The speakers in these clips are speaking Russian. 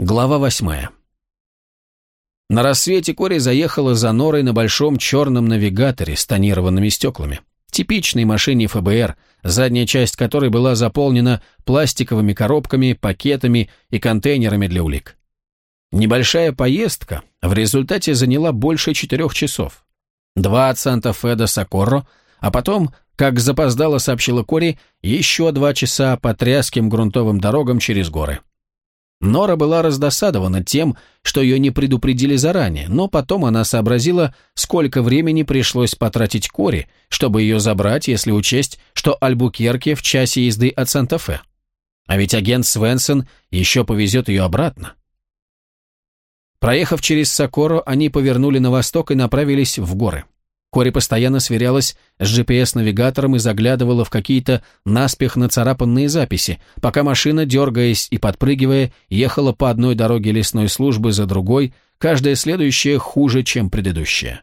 Глава восьмая. На рассвете Кори заехала за Норой на большом черном навигаторе с тонированными стеклами. Типичной машине ФБР, задняя часть которой была заполнена пластиковыми коробками, пакетами и контейнерами для улик. Небольшая поездка в результате заняла больше четырех часов. Два от Санта-Фе Сокорро, а потом, как запоздало сообщила Кори, еще два часа по тряским грунтовым дорогам через горы. Нора была раздосадована тем, что ее не предупредили заранее, но потом она сообразила, сколько времени пришлось потратить Кори, чтобы ее забрать, если учесть, что Альбукерке в часе езды от Санта-Фе. А ведь агент Свенсон еще повезет ее обратно. Проехав через Сокоро, они повернули на восток и направились в горы. Кори постоянно сверялась с GPS-навигатором и заглядывала в какие-то наспех нацарапанные записи, пока машина, дергаясь и подпрыгивая, ехала по одной дороге лесной службы за другой, каждая следующая хуже, чем предыдущая.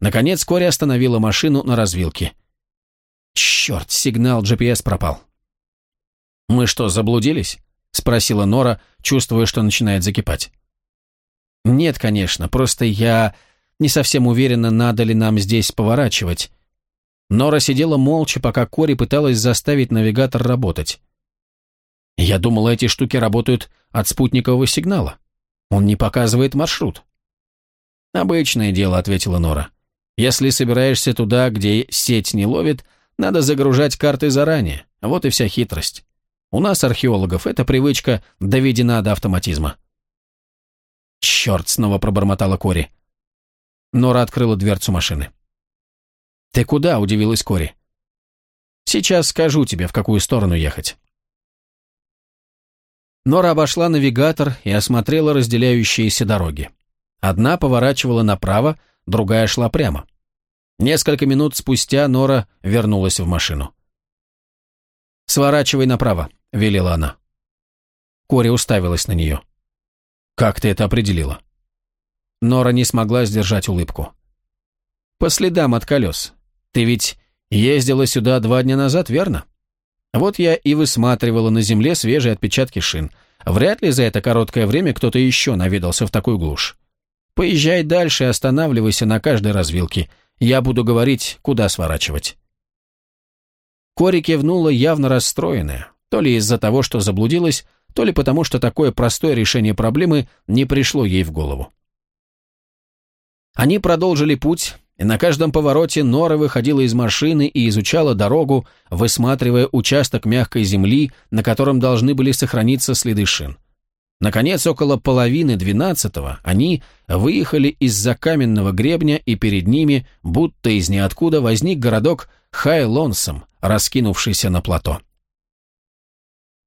Наконец Кори остановила машину на развилке. «Черт, сигнал GPS пропал». «Мы что, заблудились?» — спросила Нора, чувствуя, что начинает закипать. «Нет, конечно, просто я...» Не совсем уверена, надо ли нам здесь поворачивать. Нора сидела молча, пока Кори пыталась заставить навигатор работать. Я думала, эти штуки работают от спутникового сигнала. Он не показывает маршрут. «Обычное дело», — ответила Нора. «Если собираешься туда, где сеть не ловит, надо загружать карты заранее. Вот и вся хитрость. У нас, археологов, эта привычка доведена до автоматизма». «Черт!» — снова пробормотала Кори. Нора открыла дверцу машины. «Ты куда?» – удивилась Кори. «Сейчас скажу тебе, в какую сторону ехать». Нора обошла навигатор и осмотрела разделяющиеся дороги. Одна поворачивала направо, другая шла прямо. Несколько минут спустя Нора вернулась в машину. «Сворачивай направо», — велела она. Кори уставилась на нее. «Как ты это определила?» Нора не смогла сдержать улыбку. «По следам от колес. Ты ведь ездила сюда два дня назад, верно? Вот я и высматривала на земле свежие отпечатки шин. Вряд ли за это короткое время кто-то еще наведался в такую глушь. Поезжай дальше и останавливайся на каждой развилке. Я буду говорить, куда сворачивать». Кори кивнула, явно расстроенная, то ли из-за того, что заблудилась, то ли потому, что такое простое решение проблемы не пришло ей в голову. Они продолжили путь, и на каждом повороте Нора выходила из машины и изучала дорогу, высматривая участок мягкой земли, на котором должны были сохраниться следы шин. Наконец, около половины двенадцатого они выехали из-за каменного гребня, и перед ними, будто из ниоткуда, возник городок Хайлонсом, раскинувшийся на плато.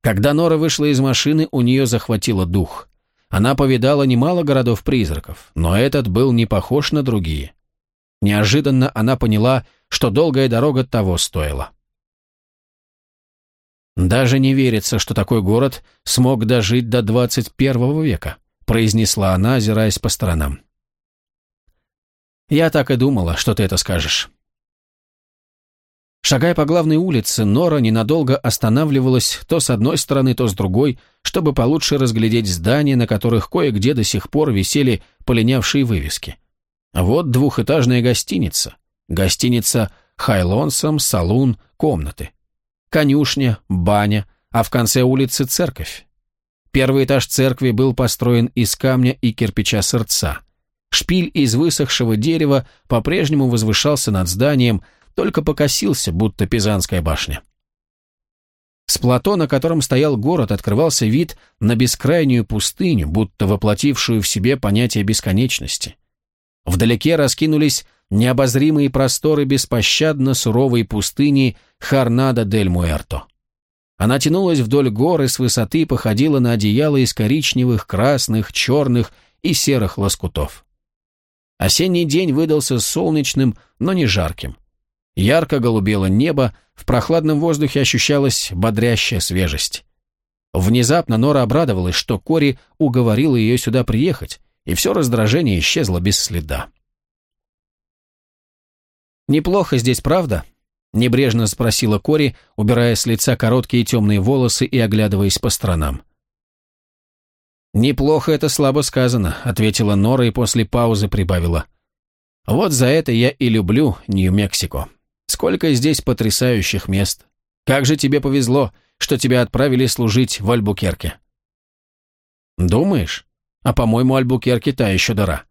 Когда Нора вышла из машины, у нее захватило дух. Она повидала немало городов-призраков, но этот был не похож на другие. Неожиданно она поняла, что долгая дорога того стоила. «Даже не верится, что такой город смог дожить до 21 века», произнесла она, озираясь по сторонам. «Я так и думала, что ты это скажешь». Шагая по главной улице, Нора ненадолго останавливалась то с одной стороны, то с другой, чтобы получше разглядеть здания, на которых кое-где до сих пор висели полинявшие вывески. Вот двухэтажная гостиница. Гостиница Хайлонсом, салун, комнаты. Конюшня, баня, а в конце улицы церковь. Первый этаж церкви был построен из камня и кирпича сырца. Шпиль из высохшего дерева по-прежнему возвышался над зданием, только покосился, будто Пизанская башня. С плато, на котором стоял город, открывался вид на бескрайнюю пустыню, будто воплотившую в себе понятие бесконечности. Вдалеке раскинулись необозримые просторы беспощадно суровой пустыни Харнада-дель-Муэрто. Она тянулась вдоль гор и с высоты походила на одеяло из коричневых, красных, черных и серых лоскутов. Осенний день выдался солнечным, но не жарким. Ярко голубело небо, в прохладном воздухе ощущалась бодрящая свежесть. Внезапно Нора обрадовалась, что Кори уговорила ее сюда приехать, и все раздражение исчезло без следа. «Неплохо здесь, правда?» — небрежно спросила Кори, убирая с лица короткие темные волосы и оглядываясь по сторонам. «Неплохо это слабо сказано», — ответила Нора и после паузы прибавила. «Вот за это я и люблю Нью-Мексико. Сколько здесь потрясающих мест. Как же тебе повезло, что тебя отправили служить в Альбукерке». «Думаешь? А по-моему, Альбукерке та еще дыра».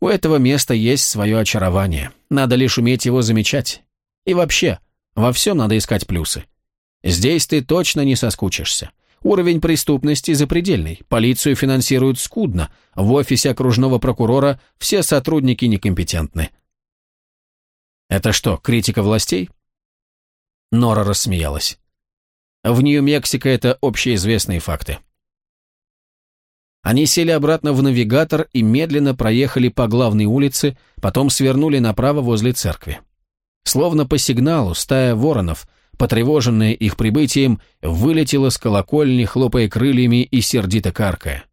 У этого места есть свое очарование. Надо лишь уметь его замечать. И вообще, во всем надо искать плюсы. Здесь ты точно не соскучишься. Уровень преступности запредельный, полицию финансируют скудно, в офисе окружного прокурора все сотрудники некомпетентны. Это что, критика властей? Нора рассмеялась. В Нью-Мексико это общеизвестные факты. Они сели обратно в навигатор и медленно проехали по главной улице, потом свернули направо возле церкви. Словно по сигналу стая воронов – потревоженная их прибытием, вылетела с колокольни, хлопая крыльями и сердито каркая.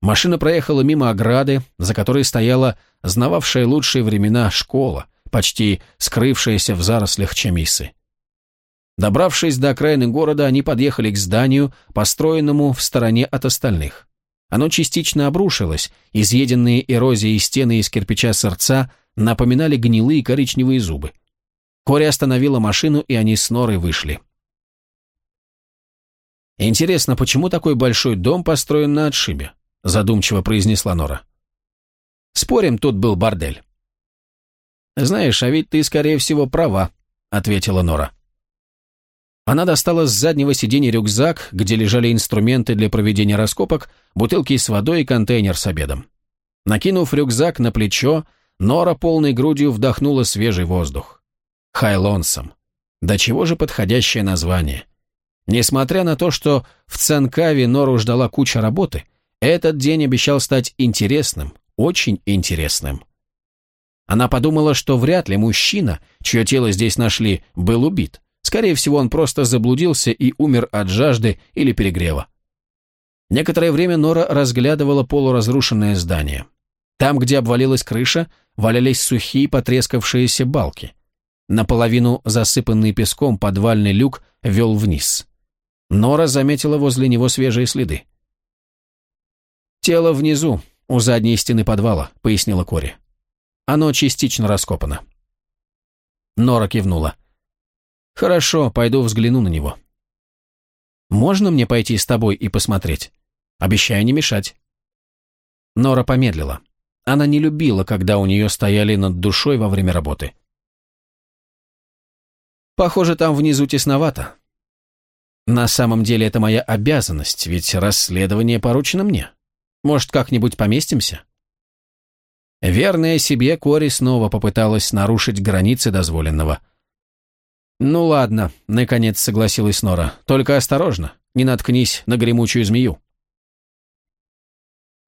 Машина проехала мимо ограды, за которой стояла знававшая лучшие времена школа, почти скрывшаяся в зарослях чамисы. Добравшись до окраины города, они подъехали к зданию, построенному в стороне от остальных. Оно частично обрушилось, изъеденные эрозией стены из кирпича сердца напоминали гнилые коричневые зубы. Кори остановила машину, и они с Норой вышли. «Интересно, почему такой большой дом построен на отшибе?» задумчиво произнесла Нора. «Спорим, тут был бордель». «Знаешь, а ведь ты, скорее всего, права», — ответила Нора. Она достала с заднего сиденья рюкзак, где лежали инструменты для проведения раскопок, бутылки с водой и контейнер с обедом. Накинув рюкзак на плечо, Нора полной грудью вдохнула свежий воздух. Хайлонсом. Да чего же подходящее название. Несмотря на то, что в Цанкаве Нору ждала куча работы, этот день обещал стать интересным, очень интересным. Она подумала, что вряд ли мужчина, чье тело здесь нашли, был убит. Скорее всего, он просто заблудился и умер от жажды или перегрева. Некоторое время Нора разглядывала полуразрушенное здание. Там, где обвалилась крыша, валялись сухие потрескавшиеся балки. Наполовину засыпанный песком подвальный люк вел вниз. Нора заметила возле него свежие следы. «Тело внизу, у задней стены подвала», — пояснила Кори. «Оно частично раскопано». Нора кивнула. «Хорошо, пойду взгляну на него». «Можно мне пойти с тобой и посмотреть? Обещаю не мешать». Нора помедлила. Она не любила, когда у нее стояли над душой во время работы. Похоже, там внизу тесновато. На самом деле это моя обязанность, ведь расследование поручено мне. Может, как-нибудь поместимся? Верная себе, Кори снова попыталась нарушить границы дозволенного. «Ну ладно», — наконец согласилась Нора, — «только осторожно, не наткнись на гремучую змею».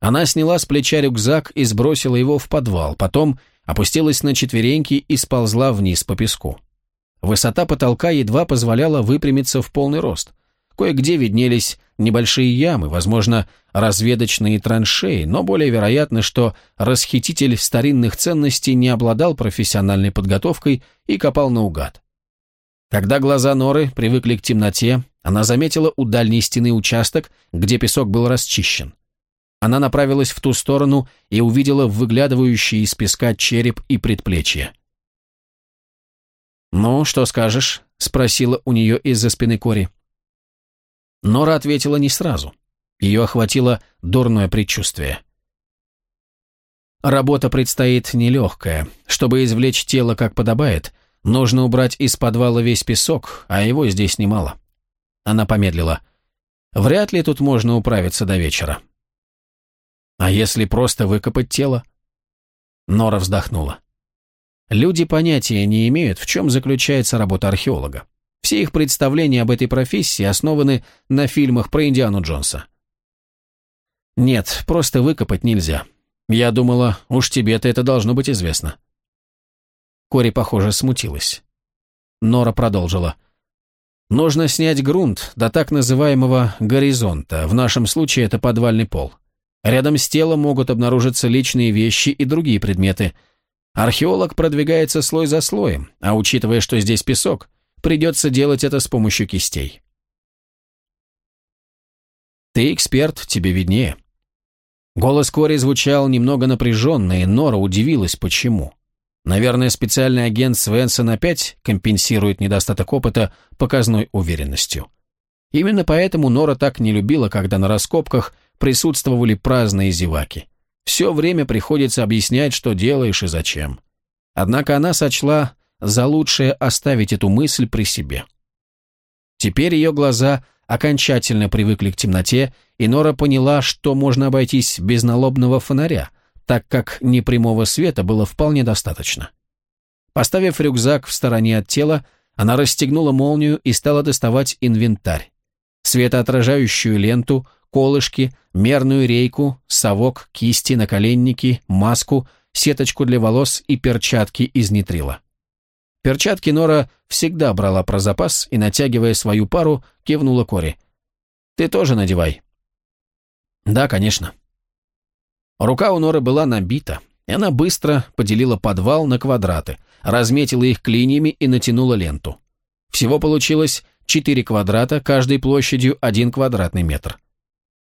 Она сняла с плеча рюкзак и сбросила его в подвал, потом опустилась на четвереньки и сползла вниз по песку. Высота потолка едва позволяла выпрямиться в полный рост. Кое-где виднелись небольшие ямы, возможно, разведочные траншеи, но более вероятно, что расхититель старинных ценностей не обладал профессиональной подготовкой и копал наугад. Когда глаза Норы привыкли к темноте, она заметила у дальней стены участок, где песок был расчищен. Она направилась в ту сторону и увидела выглядывающие из песка череп и предплечья. «Ну, что скажешь?» — спросила у нее из-за спины Кори. Нора ответила не сразу. Ее охватило дурное предчувствие. Работа предстоит нелегкая. Чтобы извлечь тело как подобает, нужно убрать из подвала весь песок, а его здесь немало. Она помедлила. Вряд ли тут можно управиться до вечера. А если просто выкопать тело? Нора вздохнула. Люди понятия не имеют, в чем заключается работа археолога. Все их представления об этой профессии основаны на фильмах про Индиану Джонса. Нет, просто выкопать нельзя. Я думала, уж тебе-то это должно быть известно. Кори, похоже, смутилась. Нора продолжила. Нужно снять грунт до так называемого горизонта, в нашем случае это подвальный пол. Рядом с телом могут обнаружиться личные вещи и другие предметы – Археолог продвигается слой за слоем, а учитывая, что здесь песок, придется делать это с помощью кистей. Ты эксперт, тебе виднее». Голос Кори звучал немного напряженно, и Нора удивилась, почему. Наверное, специальный агент Свенсон опять компенсирует недостаток опыта показной уверенностью. Именно поэтому Нора так не любила, когда на раскопках присутствовали праздные зеваки. Все время приходится объяснять, что делаешь и зачем. Однако она сочла за лучшее оставить эту мысль при себе. Теперь ее глаза окончательно привыкли к темноте, и Нора поняла, что можно обойтись без налобного фонаря, так как непрямого света было вполне достаточно. Поставив рюкзак в стороне от тела, она расстегнула молнию и стала доставать инвентарь. Светоотражающую ленту, колышки, мерную рейку, совок, кисти, наколенники, маску, сеточку для волос и перчатки из нитрила. Перчатки Нора всегда брала про запас и, натягивая свою пару, кивнула Кори. «Ты тоже надевай». «Да, конечно». Рука у Норы была набита, и она быстро поделила подвал на квадраты, разметила их клиньями и натянула ленту. Всего получилось четыре квадрата, каждой площадью один квадратный метр.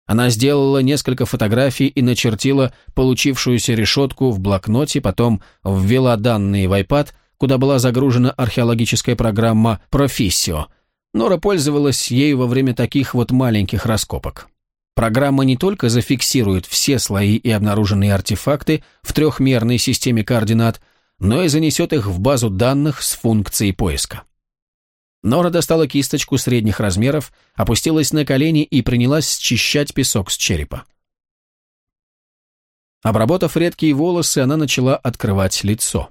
Она сделала несколько фотографий и начертила получившуюся решетку в блокноте, потом ввела данные в iPad, куда была загружена археологическая программа «Профиссио». Нора пользовалась ею во время таких вот маленьких раскопок. Программа не только зафиксирует все слои и обнаруженные артефакты в трехмерной системе координат, но и занесет их в базу данных с функцией поиска. Нора достала кисточку средних размеров, опустилась на колени и принялась счищать песок с черепа. Обработав редкие волосы, она начала открывать лицо.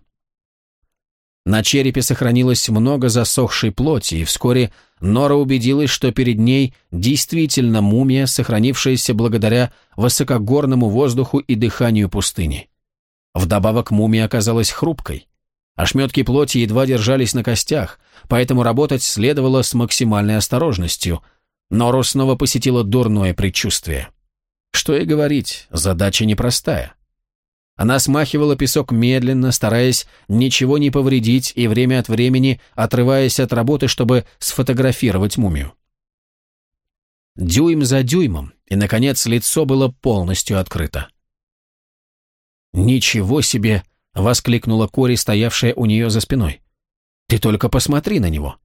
На черепе сохранилось много засохшей плоти, и вскоре Нора убедилась, что перед ней действительно мумия, сохранившаяся благодаря высокогорному воздуху и дыханию пустыни. Вдобавок мумия оказалась хрупкой. Ошметки плоти едва держались на костях, поэтому работать следовало с максимальной осторожностью. Нору снова посетило дурное предчувствие. Что и говорить, задача непростая. Она смахивала песок медленно, стараясь ничего не повредить и время от времени отрываясь от работы, чтобы сфотографировать мумию. Дюйм за дюймом, и, наконец, лицо было полностью открыто. «Ничего себе!» — воскликнула Кори, стоявшая у нее за спиной. «Ты только посмотри на него.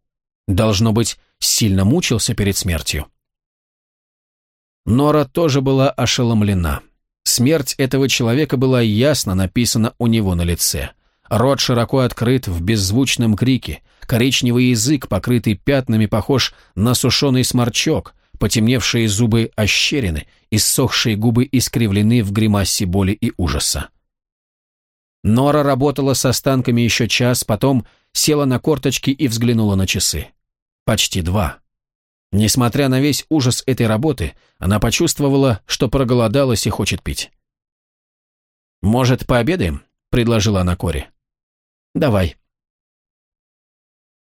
Должно быть, сильно мучился перед смертью». Нора тоже была ошеломлена. Смерть этого человека была ясно написана у него на лице. Рот широко открыт в беззвучном крике, коричневый язык, покрытый пятнами, похож на сушеный сморчок, потемневшие зубы ощерены, иссохшие губы искривлены в гримасе боли и ужаса. Нора работала с останками еще час, потом села на корточки и взглянула на часы. Почти два. Несмотря на весь ужас этой работы, она почувствовала, что проголодалась и хочет пить. «Может, пообедаем?» – предложила она Кори. «Давай».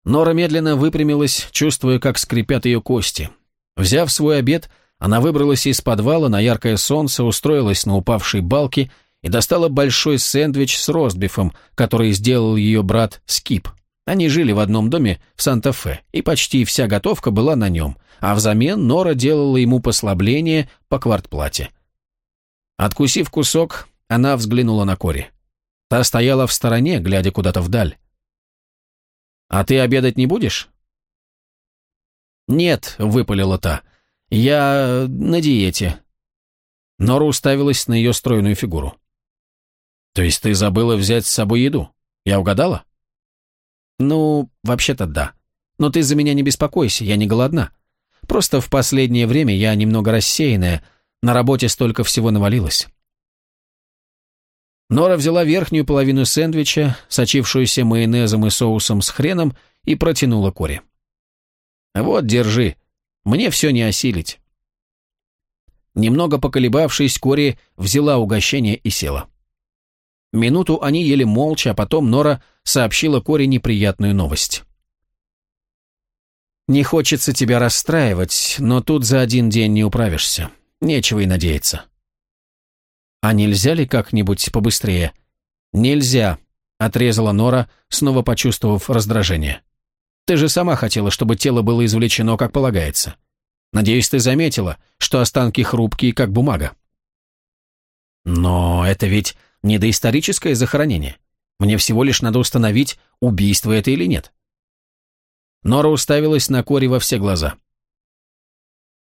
Нора медленно выпрямилась, чувствуя, как скрипят ее кости. Взяв свой обед, она выбралась из подвала на яркое солнце, устроилась на упавшей балке и достала большой сэндвич с ростбифом, который сделал ее брат Скип. Они жили в одном доме в Санта-Фе, и почти вся готовка была на нем, а взамен Нора делала ему послабление по квартплате. Откусив кусок, она взглянула на Кори. Та стояла в стороне, глядя куда-то вдаль. «А ты обедать не будешь?» «Нет», — выпалила та, — «я на диете». Нора уставилась на ее стройную фигуру. «То есть ты забыла взять с собой еду? Я угадала?» «Ну, вообще-то да. Но ты за меня не беспокойся, я не голодна. Просто в последнее время я немного рассеянная, на работе столько всего навалилось». Нора взяла верхнюю половину сэндвича, сочившуюся майонезом и соусом с хреном, и протянула Коре. «Вот, держи. Мне все не осилить». Немного поколебавшись, Кори взяла угощение и села. Минуту они ели молча, а потом Нора сообщила Коре неприятную новость. «Не хочется тебя расстраивать, но тут за один день не управишься. Нечего и надеяться». «А нельзя ли как-нибудь побыстрее?» «Нельзя», — отрезала Нора, снова почувствовав раздражение. «Ты же сама хотела, чтобы тело было извлечено, как полагается. Надеюсь, ты заметила, что останки хрупкие, как бумага. Но это ведь не доисторическое захоронение. Мне всего лишь надо установить, убийство это или нет. Нора уставилась на Кори во все глаза.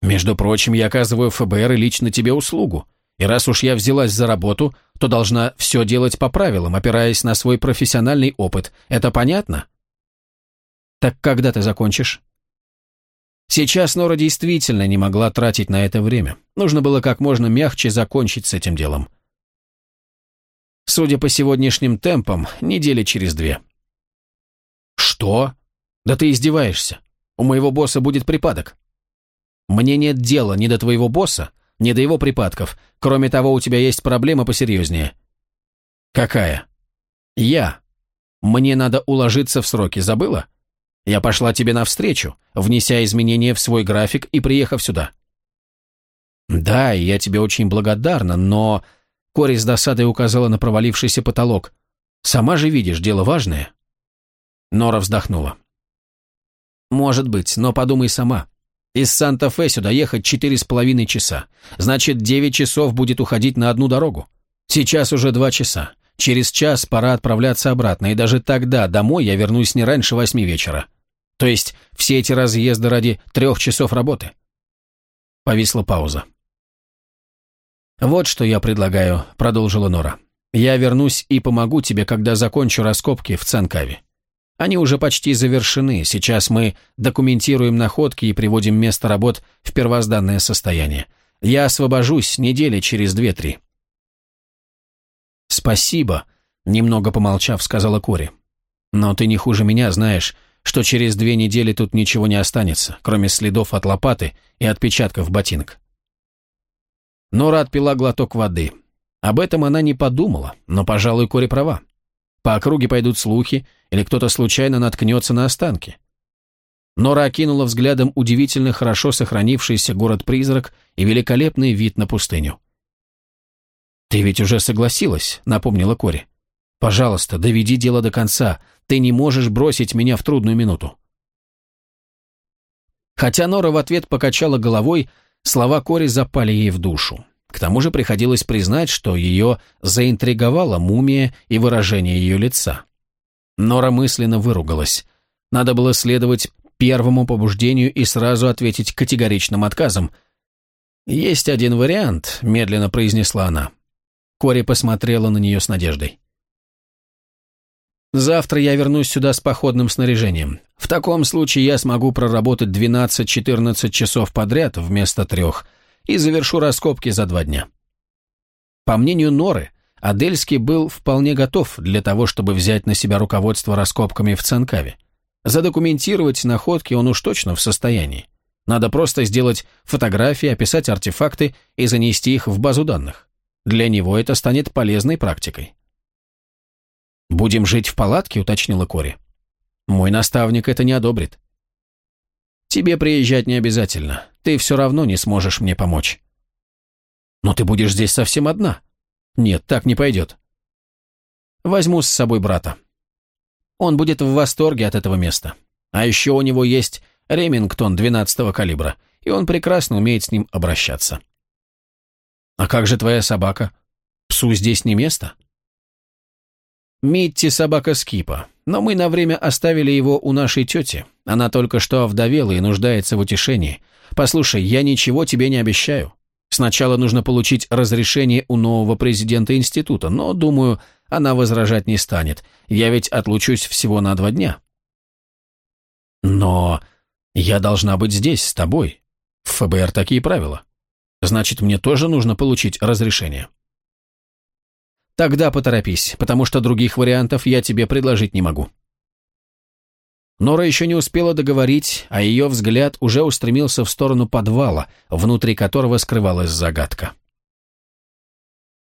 «Между прочим, я оказываю ФБР и лично тебе услугу, и раз уж я взялась за работу, то должна все делать по правилам, опираясь на свой профессиональный опыт. Это понятно?» «Так когда ты закончишь?» Сейчас Нора действительно не могла тратить на это время. Нужно было как можно мягче закончить с этим делом. Судя по сегодняшним темпам, недели через две. «Что? Да ты издеваешься. У моего босса будет припадок». «Мне нет дела ни до твоего босса, ни до его припадков. Кроме того, у тебя есть проблема посерьезнее». «Какая?» «Я. Мне надо уложиться в сроки, забыла?» Я пошла тебе навстречу, внеся изменения в свой график и приехав сюда. Да, я тебе очень благодарна, но... Кори с досадой указала на провалившийся потолок. Сама же видишь, дело важное. Нора вздохнула. Может быть, но подумай сама. Из Санта-Фе сюда ехать четыре с половиной часа. Значит, девять часов будет уходить на одну дорогу. Сейчас уже два часа. Через час пора отправляться обратно, и даже тогда домой я вернусь не раньше восьми вечера. То есть все эти разъезды ради трех часов работы. Повисла пауза. «Вот что я предлагаю», — продолжила Нора. «Я вернусь и помогу тебе, когда закончу раскопки в Цанкаве. Они уже почти завершены, сейчас мы документируем находки и приводим место работ в первозданное состояние. Я освобожусь недели через две-три». «Спасибо», — немного помолчав, сказала Кори. «Но ты не хуже меня знаешь, что через две недели тут ничего не останется, кроме следов от лопаты и отпечатков ботинок». Нора отпила глоток воды. Об этом она не подумала, но, пожалуй, Кори права. По округе пойдут слухи, или кто-то случайно наткнется на останки. Нора окинула взглядом удивительно хорошо сохранившийся город-призрак и великолепный вид на пустыню. «Ты ведь уже согласилась», — напомнила Кори. «Пожалуйста, доведи дело до конца. Ты не можешь бросить меня в трудную минуту». Хотя Нора в ответ покачала головой, слова Кори запали ей в душу. К тому же приходилось признать, что ее заинтриговала мумия и выражение ее лица. Нора мысленно выругалась. Надо было следовать первому побуждению и сразу ответить категоричным отказом. «Есть один вариант», — медленно произнесла она. Кори посмотрела на нее с надеждой. «Завтра я вернусь сюда с походным снаряжением. В таком случае я смогу проработать 12-14 часов подряд вместо трех и завершу раскопки за два дня». По мнению Норы, Адельский был вполне готов для того, чтобы взять на себя руководство раскопками в Цанкаве. Задокументировать находки он уж точно в состоянии. Надо просто сделать фотографии, описать артефакты и занести их в базу данных. Для него это станет полезной практикой. «Будем жить в палатке?» – уточнила Кори. «Мой наставник это не одобрит». «Тебе приезжать не обязательно. Ты все равно не сможешь мне помочь». «Но ты будешь здесь совсем одна». «Нет, так не пойдет». «Возьму с собой брата. Он будет в восторге от этого места. А еще у него есть Ремингтон 12-го калибра, и он прекрасно умеет с ним обращаться». «А как же твоя собака? Псу здесь не место?» «Митти собака Скипа, но мы на время оставили его у нашей тети. Она только что овдовела и нуждается в утешении. Послушай, я ничего тебе не обещаю. Сначала нужно получить разрешение у нового президента института, но, думаю, она возражать не станет. Я ведь отлучусь всего на два дня». «Но я должна быть здесь, с тобой. В ФБР такие правила». Значит, мне тоже нужно получить разрешение. Тогда поторопись, потому что других вариантов я тебе предложить не могу. Нора еще не успела договорить, а ее взгляд уже устремился в сторону подвала, внутри которого скрывалась загадка.